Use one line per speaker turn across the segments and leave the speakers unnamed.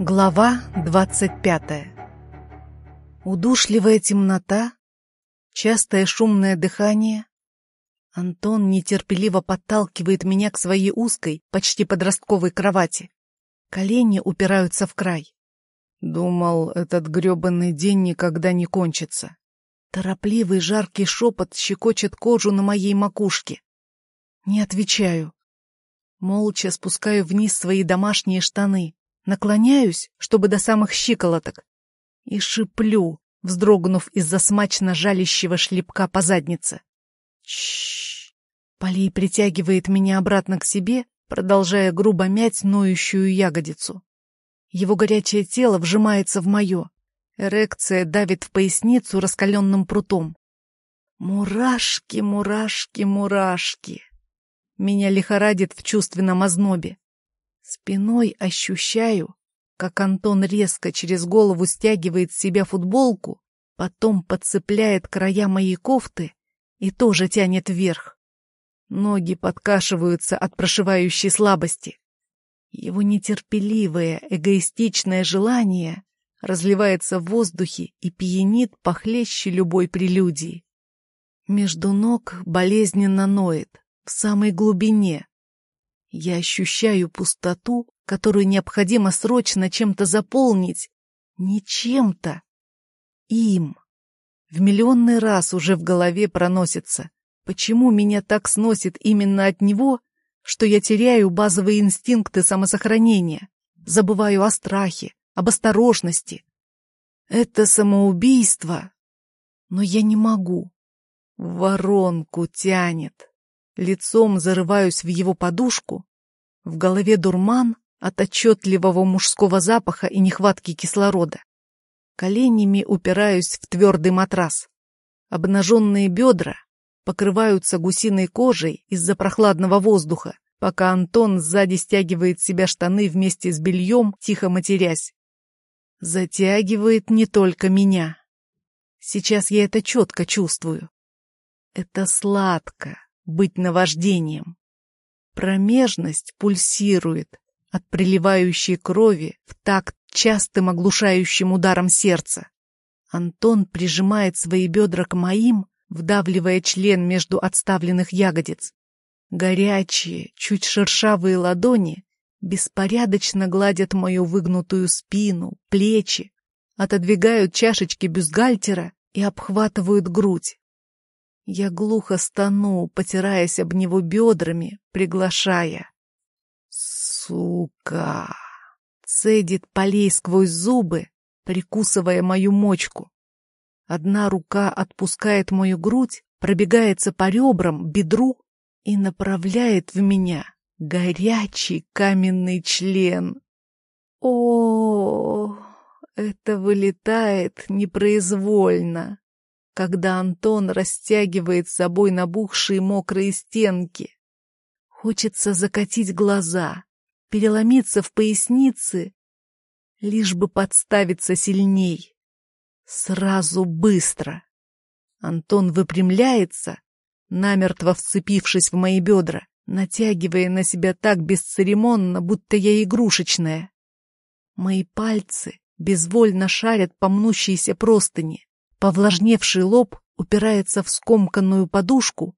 Глава двадцать пятая Удушливая темнота, частое шумное дыхание. Антон нетерпеливо подталкивает меня к своей узкой, почти подростковой кровати. Колени упираются в край. Думал, этот грёбаный день никогда не кончится. Торопливый жаркий шепот щекочет кожу на моей макушке. Не отвечаю. Молча спускаю вниз свои домашние штаны, наклоняюсь, чтобы до самых щиколоток, и шиплю, вздрогнув из-за смачно жалящего шлепка по заднице. Чш. Полей притягивает меня обратно к себе, продолжая грубо мять ноющую ягодицу. Его горячее тело вжимается в мое. Эрекция давит в поясницу раскаленным прутом. Мурашки, мурашки, мурашки. Меня лихорадит в чувственном ознобе. Спиной ощущаю, как Антон резко через голову стягивает с себя футболку, потом подцепляет края моей кофты и тоже тянет вверх. Ноги подкашиваются от прошивающей слабости. Его нетерпеливое, эгоистичное желание разливается в воздухе и пьянит похлеще любой прелюдии. Между ног болезненно ноет, в самой глубине. Я ощущаю пустоту, которую необходимо срочно чем-то заполнить. Не чем-то. Им. В миллионный раз уже в голове проносится. Почему меня так сносит именно от него, что я теряю базовые инстинкты самосохранения, забываю о страхе, об осторожности. Это самоубийство. Но я не могу. воронку тянет. Лицом зарываюсь в его подушку. В голове дурман от отчетливого мужского запаха и нехватки кислорода. Коленями упираюсь в твердый матрас. Обнаженные бедра покрываются гусиной кожей из-за прохладного воздуха, пока Антон сзади стягивает себя штаны вместе с бельем, тихо матерясь. Затягивает не только меня. Сейчас я это четко чувствую. Это сладко быть наваждением. Промежность пульсирует от приливающей крови в такт частым оглушающим ударом сердца. Антон прижимает свои бедра к моим, вдавливая член между отставленных ягодиц. Горячие, чуть шершавые ладони беспорядочно гладят мою выгнутую спину, плечи, отодвигают чашечки бюстгальтера и обхватывают грудь. Я глухо стану, потираясь об него бедрами, приглашая. «Сука!» — цедит полей сквозь зубы, прикусывая мою мочку. Одна рука отпускает мою грудь, пробегается по ребрам, бедру и направляет в меня горячий каменный член. О, это вылетает непроизвольно когда Антон растягивает с собой набухшие мокрые стенки. Хочется закатить глаза, переломиться в пояснице, лишь бы подставиться сильней. Сразу быстро. Антон выпрямляется, намертво вцепившись в мои бедра, натягивая на себя так бесцеремонно, будто я игрушечная. Мои пальцы безвольно шарят по мнущейся простыни. Повлажневший лоб упирается в скомканную подушку,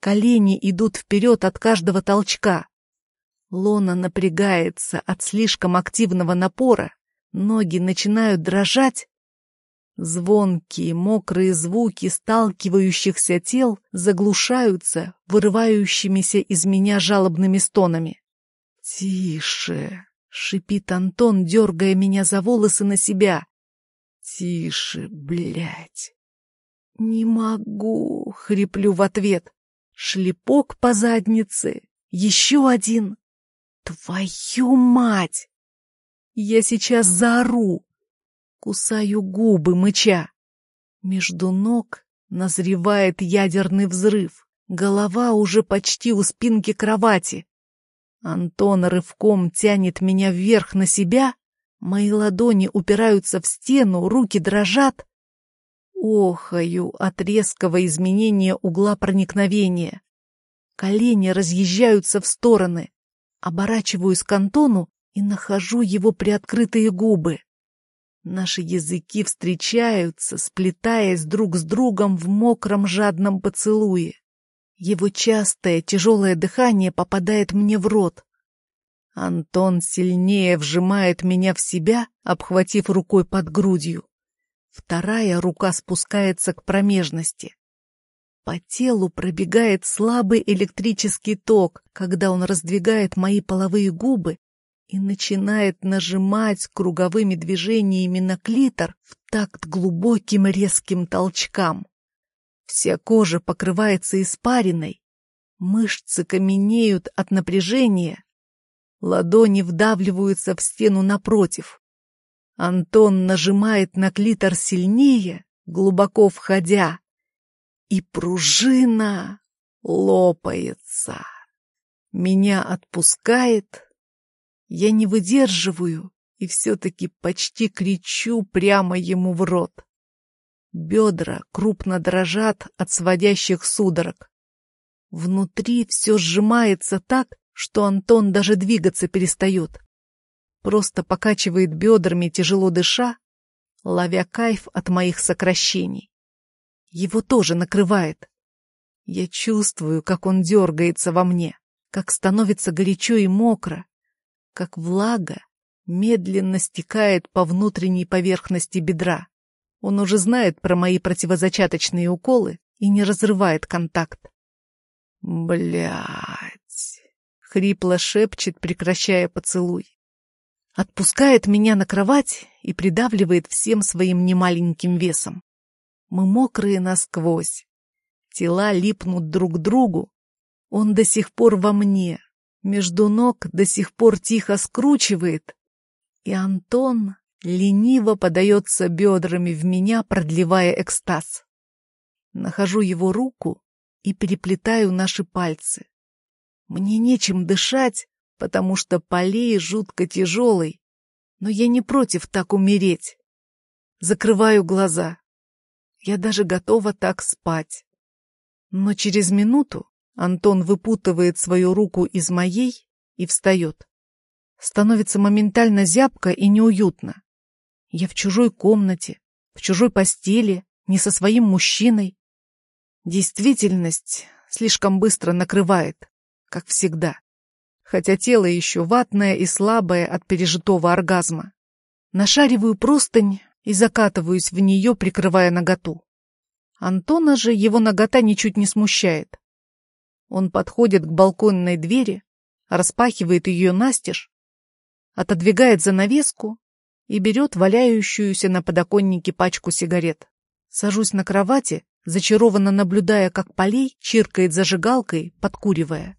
колени идут вперед от каждого толчка. Лона напрягается от слишком активного напора, ноги начинают дрожать. Звонкие, мокрые звуки сталкивающихся тел заглушаются вырывающимися из меня жалобными стонами. «Тише!» — шипит Антон, дергая меня за волосы на себя. «Тише, блядь!» «Не могу!» — хриплю в ответ. Шлепок по заднице. Еще один. «Твою мать!» Я сейчас заору. Кусаю губы, мыча. Между ног назревает ядерный взрыв. Голова уже почти у спинки кровати. Антон рывком тянет меня вверх на себя, Мои ладони упираются в стену, руки дрожат. Охаю от резкого изменения угла проникновения. Колени разъезжаются в стороны. Оборачиваюсь к Антону и нахожу его приоткрытые губы. Наши языки встречаются, сплетаясь друг с другом в мокром жадном поцелуе. Его частое тяжелое дыхание попадает мне в рот. Антон сильнее вжимает меня в себя, обхватив рукой под грудью. Вторая рука спускается к промежности. По телу пробегает слабый электрический ток, когда он раздвигает мои половые губы и начинает нажимать круговыми движениями на клитор в такт глубоким резким толчкам. Вся кожа покрывается испариной, мышцы каменеют от напряжения, ладони вдавливаются в стену напротив. Антон нажимает на клитор сильнее, глубоко входя, и пружина лопается. Меня отпускает, я не выдерживаю и все-таки почти кричу прямо ему в рот. Бедра крупно дрожат от сводящих судорог. Внутри все сжимается так, что Антон даже двигаться перестает. Просто покачивает бедрами, тяжело дыша, ловя кайф от моих сокращений. Его тоже накрывает. Я чувствую, как он дергается во мне, как становится горячо и мокро, как влага медленно стекает по внутренней поверхности бедра. Он уже знает про мои противозачаточные уколы и не разрывает контакт. Блять! Хрипло шепчет, прекращая поцелуй. Отпускает меня на кровать и придавливает всем своим немаленьким весом. Мы мокрые насквозь. Тела липнут друг к другу. Он до сих пор во мне, между ног до сих пор тихо скручивает, и Антон лениво подается бедрами в меня, продлевая экстаз. Нахожу его руку и переплетаю наши пальцы. Мне нечем дышать, потому что полей жутко тяжелый, но я не против так умереть. Закрываю глаза. Я даже готова так спать. Но через минуту Антон выпутывает свою руку из моей и встает. Становится моментально зябко и неуютно. Я в чужой комнате, в чужой постели, не со своим мужчиной. Действительность слишком быстро накрывает, как всегда. Хотя тело еще ватное и слабое от пережитого оргазма. Нашариваю простынь и закатываюсь в нее, прикрывая наготу. Антона же его нагота ничуть не смущает. Он подходит к балконной двери, распахивает ее настежь, отодвигает занавеску и берет валяющуюся на подоконнике пачку сигарет. Сажусь на кровати, зачарованно наблюдая, как Полей чиркает зажигалкой, подкуривая.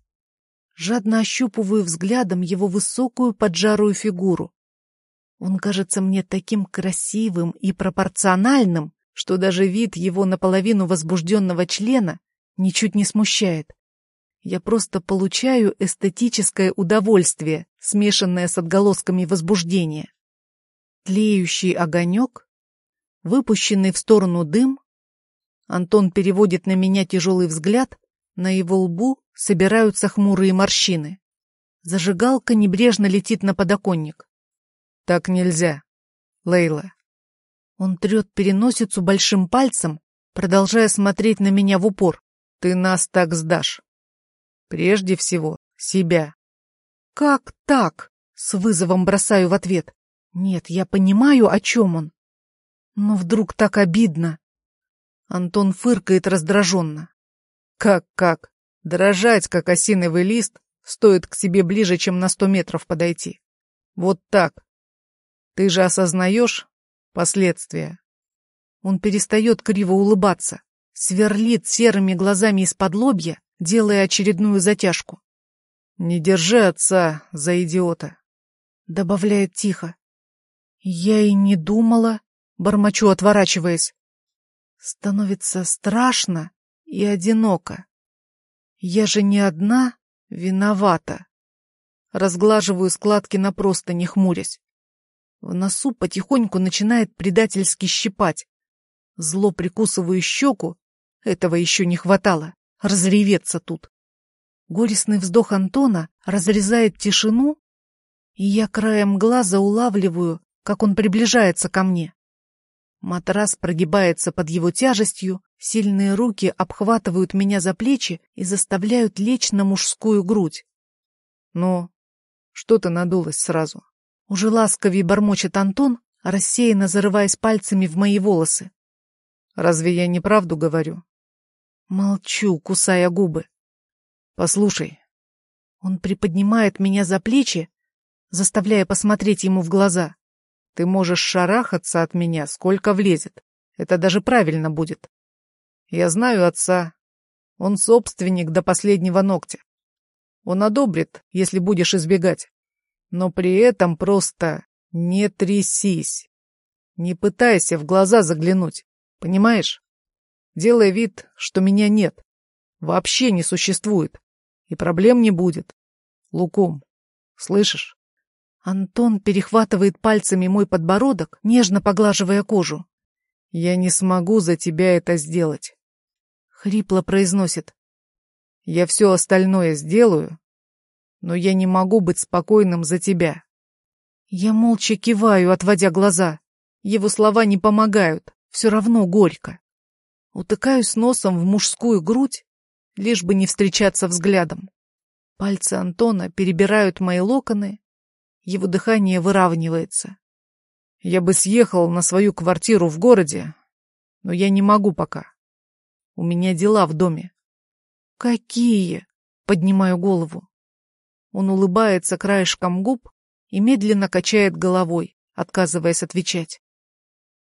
Жадно ощупываю взглядом его высокую поджарую фигуру. Он кажется мне таким красивым и пропорциональным, что даже вид его наполовину возбужденного члена ничуть не смущает. Я просто получаю эстетическое удовольствие, смешанное с отголосками возбуждения. Тлеющий огонек, выпущенный в сторону дым. Антон переводит на меня тяжелый взгляд, на его лбу собираются хмурые морщины. Зажигалка небрежно летит на подоконник. Так нельзя, Лейла. Он трет переносицу большим пальцем, продолжая смотреть на меня в упор. Ты нас так сдашь. Прежде всего, себя. «Как так?» — с вызовом бросаю в ответ. «Нет, я понимаю, о чем он. Но вдруг так обидно». Антон фыркает раздраженно. «Как-как? Дрожать, как осиновый лист, стоит к себе ближе, чем на сто метров подойти. Вот так. Ты же осознаешь последствия?» Он перестает криво улыбаться, сверлит серыми глазами из-под лобья делая очередную затяжку. «Не держи отца за идиота», — добавляет тихо. «Я и не думала», — бормочу, отворачиваясь. Становится страшно и одиноко. Я же не одна виновата. Разглаживаю складки на не хмурясь. В носу потихоньку начинает предательски щипать. Зло прикусываю щеку, этого еще не хватало разреветься тут. Горестный вздох Антона разрезает тишину, и я краем глаза улавливаю, как он приближается ко мне. Матрас прогибается под его тяжестью, сильные руки обхватывают меня за плечи и заставляют лечь на мужскую грудь.
«Ну, что ты надулась сразу?»
Уже ласковее бормочет Антон, рассеянно зарываясь пальцами в мои волосы.
«Разве я неправду говорю?»
Молчу, кусая губы.
«Послушай».
Он приподнимает меня за плечи, заставляя посмотреть ему в глаза.
Ты можешь шарахаться от меня, сколько влезет. Это даже правильно будет. Я знаю отца. Он собственник до последнего ногтя. Он одобрит, если будешь избегать. Но при этом просто не трясись. Не пытайся в глаза заглянуть. Понимаешь? Делай вид, что меня нет. Вообще не существует. И проблем не будет. Лукум, слышишь?
Антон перехватывает пальцами мой подбородок, нежно поглаживая кожу.
«Я не смогу за тебя это сделать», —
хрипло произносит.
«Я все остальное сделаю, но я не могу быть спокойным за тебя».
Я молча киваю, отводя глаза. Его слова не помогают, все равно горько. Утыкаюсь носом в мужскую грудь, лишь бы не встречаться взглядом. Пальцы Антона перебирают мои локоны, его дыхание выравнивается.
Я бы съехал на свою квартиру в городе, но я не могу пока. У меня дела в доме.
Какие? Поднимаю голову. Он улыбается краешком губ и медленно качает головой, отказываясь отвечать.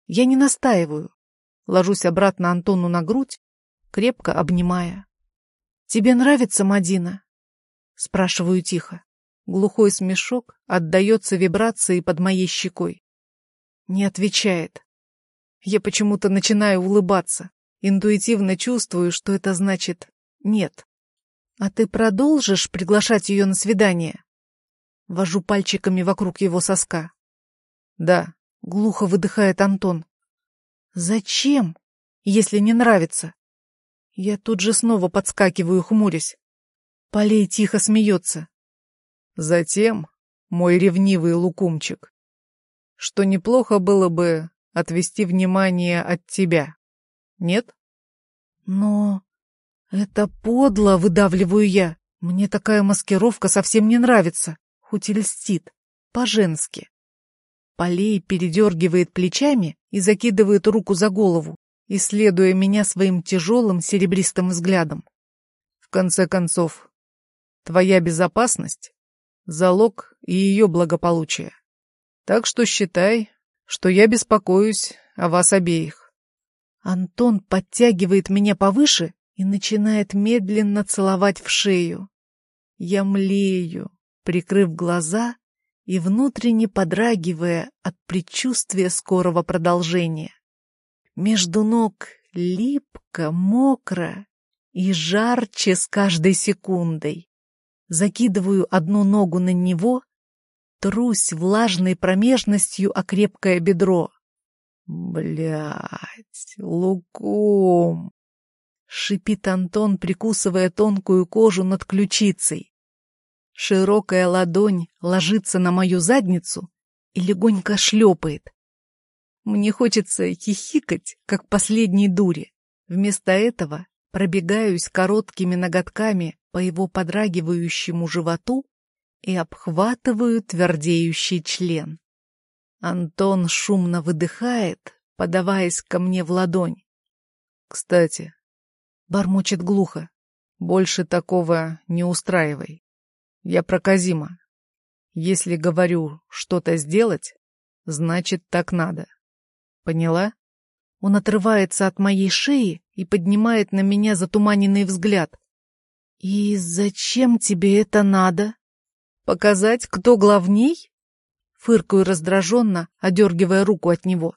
Я не настаиваю. Ложусь обратно Антону на грудь, крепко обнимая. «Тебе нравится Мадина?» Спрашиваю тихо. Глухой смешок отдается вибрации под моей щекой. Не отвечает. Я почему-то начинаю улыбаться. Интуитивно чувствую, что это значит «нет». «А ты продолжишь приглашать ее на свидание?» Вожу пальчиками вокруг его соска.
«Да», —
глухо выдыхает Антон. «Зачем, если не нравится?» Я тут же снова подскакиваю, хмурясь. Полей тихо смеется.
Затем, мой ревнивый лукумчик, что неплохо было бы отвести внимание от тебя. Нет?
Но это подло, выдавливаю я. Мне такая маскировка совсем не нравится, хоть и льстит, по-женски. Полей передергивает плечами и закидывает руку за голову, исследуя меня своим тяжелым серебристым взглядом.
В конце концов, твоя безопасность залог и ее благополучия. Так что считай, что я беспокоюсь о вас обеих.
Антон подтягивает меня повыше и начинает медленно целовать в шею. Я млею, прикрыв глаза и внутренне подрагивая от предчувствия скорого продолжения. Между ног липко, мокро и жарче с каждой секундой закидываю одну ногу на него, трусь влажной промежностью о крепкое бедро.
Блять, лукум!
Шипит Антон, прикусывая тонкую кожу над ключицей. Широкая ладонь ложится на мою задницу и легонько шлепает. Мне хочется хихикать, как последней дури. Вместо этого пробегаюсь короткими ноготками по его подрагивающему животу и обхватываю твердеющий член. Антон шумно выдыхает, подаваясь ко мне в ладонь.
«Кстати», —
бормочет глухо, —
«больше такого не устраивай. Я про Казима. Если говорю что-то сделать, значит, так надо. Поняла?»
Он отрывается от моей шеи и поднимает на меня затуманенный взгляд. «И зачем тебе это надо? Показать, кто главней?» Фыркаю раздраженно, одергивая руку от него.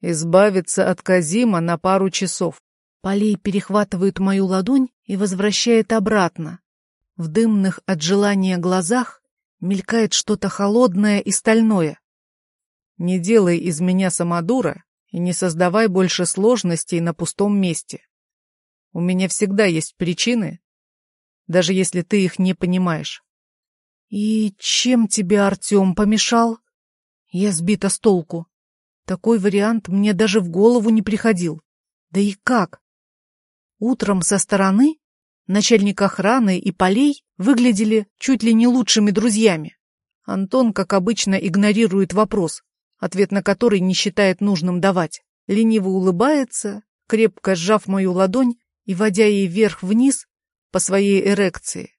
«Избавиться от Казима на пару часов».
Полей перехватывает мою ладонь и возвращает обратно. В дымных от желания глазах мелькает что-то холодное и стальное.
«Не делай из меня самодура и не создавай больше сложностей на пустом месте. У меня всегда есть причины, даже если ты их не понимаешь.
«И чем тебе Артем помешал?» Я сбита с толку. Такой вариант мне даже в голову не приходил. Да и как? Утром со стороны начальник охраны и полей выглядели чуть ли не лучшими друзьями. Антон, как обычно, игнорирует вопрос, ответ на который не считает нужным давать. Лениво улыбается, крепко сжав мою ладонь и водя ей вверх-вниз по своей эрекции.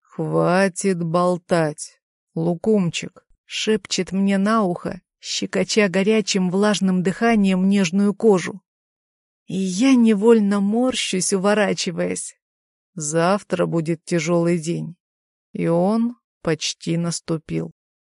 «Хватит болтать, лукумчик!» — шепчет мне на ухо, щекоча горячим влажным дыханием нежную кожу. И я невольно морщусь, уворачиваясь. Завтра будет тяжелый день, и он почти наступил.